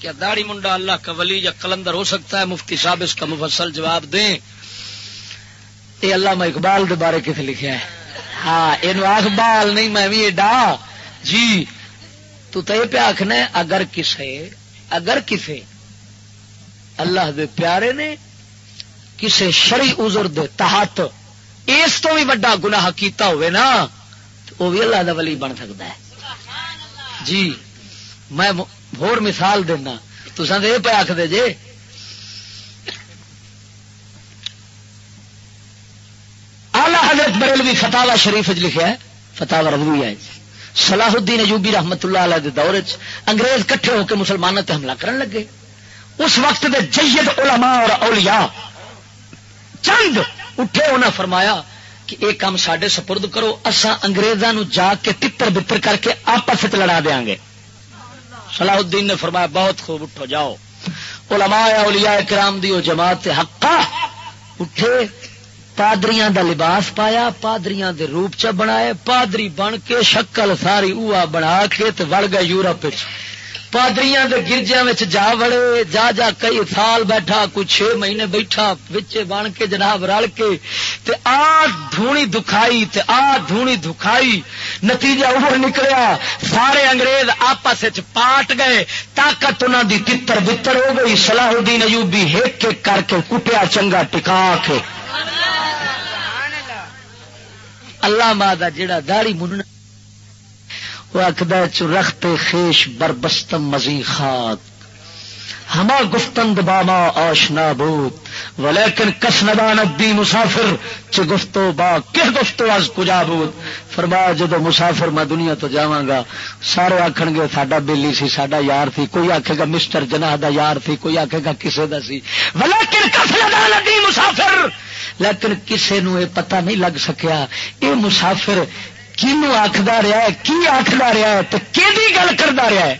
کیا داڑھی منڈا اللہ کا ولی یا کلندر ہو سکتا ہے؟ مفتی صاحب اس کا مفصل جواب دیں۔ یہ اللہ اقبال دے بارے کتنے لکھا ہے ہاں یہ اخبال نہیں، میں بھی ایڈا۔ جی تو تے پہ آخنا اگر کسے اگر کسے اللہ دے پیارے نے کسے شری ازر دے تحت اس تو بھی وڈا گناہ کیتا ہوئے نا، تو وہ بھی اللہ دا ولی بن سکتا ہے۔ جی۔ میں ہور مثال دینا تو یہ پہ آخ دے جے آلہ حضرت بریلوی فتح شریف چ لکھا ہے فتح رضوی ہے صلاح الدین ایوبی رحمت اللہ علیہ دے دور انگریز کٹھے ہو کے مسلمانوں تے حملہ کرن لگے اس وقت دے جید علماء اور اولیاء چند اٹھے انہیں فرمایا کہ یہ کام سڈے سپرد کرو اصا اگریزوں جا کے تر بتر کر کے آپس لڑا دیا گے صلاح الدین نے فرمایا، بہت خوب اٹھو، جاؤ۔ علماء اولیاء کرام دی جماعت حقا اٹھے، پادریاں دا لباس پایا، پادریاں دے روپ چ بنائے، پادری بن کے شکل ساری اوہ بنا کے تے وڑ گئے یورپ پادریاں دے گرجیا جا وڑے، جا جا کئی سال بیٹھا، کوئی چھ مہینے بیٹھا بچے بن کے جناب رل کے تے آ دھونی دکھائی تے آ دھونی دکھائی۔ نتیجہ وہ نکلیا۔ سارے انگریز آپس پاٹ گئے۔ طاقت انہوں دی تتر بتر ہو گئی۔ صلاح الدین ایوبی ہیک کے کر کے کٹیا چنگا ٹکا کے۔ اللہ ماں کا جڑا داڑی مننا وہ آخد رخت خیش بربستم مزی خاک۔ ہما گفتند باما آشنا بوت ولیکن کس ندان دی مسافر چ گفتو با کس گفتو از کجا بوت فرما جدو مسافر میں دنیا تو جاواں گا، سارے آخن گے، ساڈا بیلی سی، ساڈا یار تھی کوئی آکھے گا مسٹر جناح دا یار تھی کوئی آکھے گا کسے دا سی۔ ولیکن کس ندان دی مسافر! لیکن کسے نو یہ پتہ نہیں لگ سکیا، اے مسافر کنو آخر رہا ہے، کی آخر رہا ہے تو کہ گل کرتا رہا ہے؟